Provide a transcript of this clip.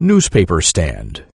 Newspaper stand.